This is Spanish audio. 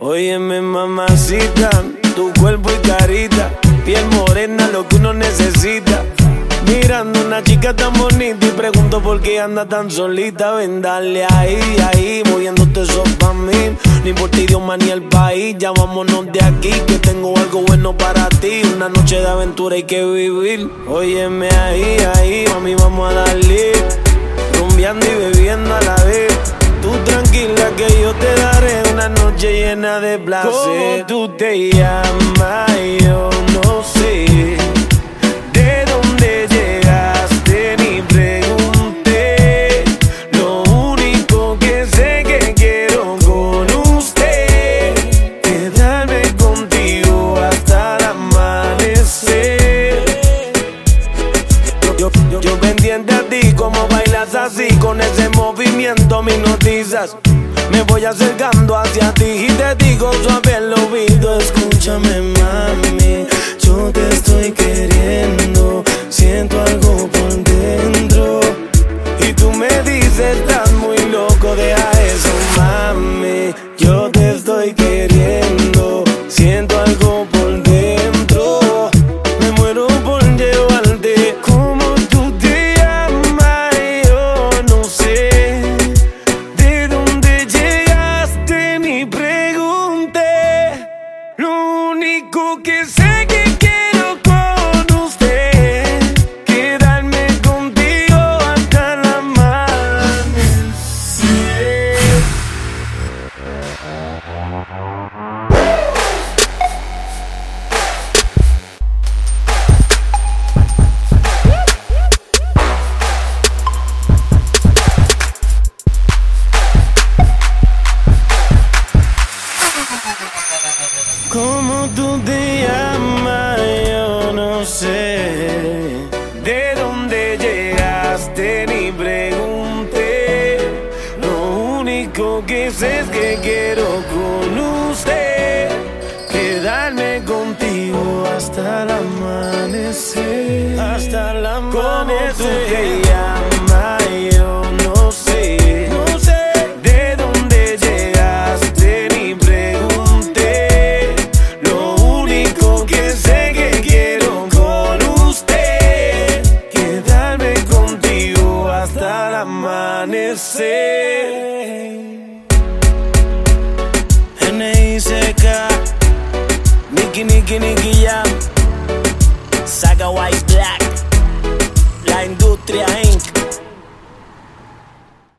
Óyeme, mamacita, tu cuerpo y carita, piel morena, lo que uno necesita. Mirando una chica tan bonita y pregunto por qué anda tan solita. Ven, dale ahí, ahí, moviéndote eso pa' mí. No importa idioma ni el país, ya vámonos de aquí. Que tengo algo bueno para ti. Una noche de aventura hay que vivir. Óyeme ahí, ahí, mami, vamos a noche llena de placer. ¿Cómo tú te llamas? Yo no sé. ¿De dónde llegaste? Ni pregunté. Lo único que sé que quiero con usted quedarme contigo hasta el amanecer. Yo, yo, yo pendiente a ti, como bailas así, con ese movimiento me noticias. Me voy acercando hacia ti y te digo suave el oído, escúchame mami, yo te estoy queriendo, siento algo por dentro. Y tú me dices, estás muy loco, deja eso mami, yo te estoy queriendo, siento Lo único que sé ¿Cómo tú te llamas? Yo no sé. ¿De dónde llegaste? Ni pregunté. Lo único que sé es que quiero con usted quedarme contigo hasta el amanecer. Hasta el amanecer. ¿Cómo tú te llamas? Amanecer. N.I.C.K. Nicky, Nicky, Nicky Jam. Saga White Black. La industria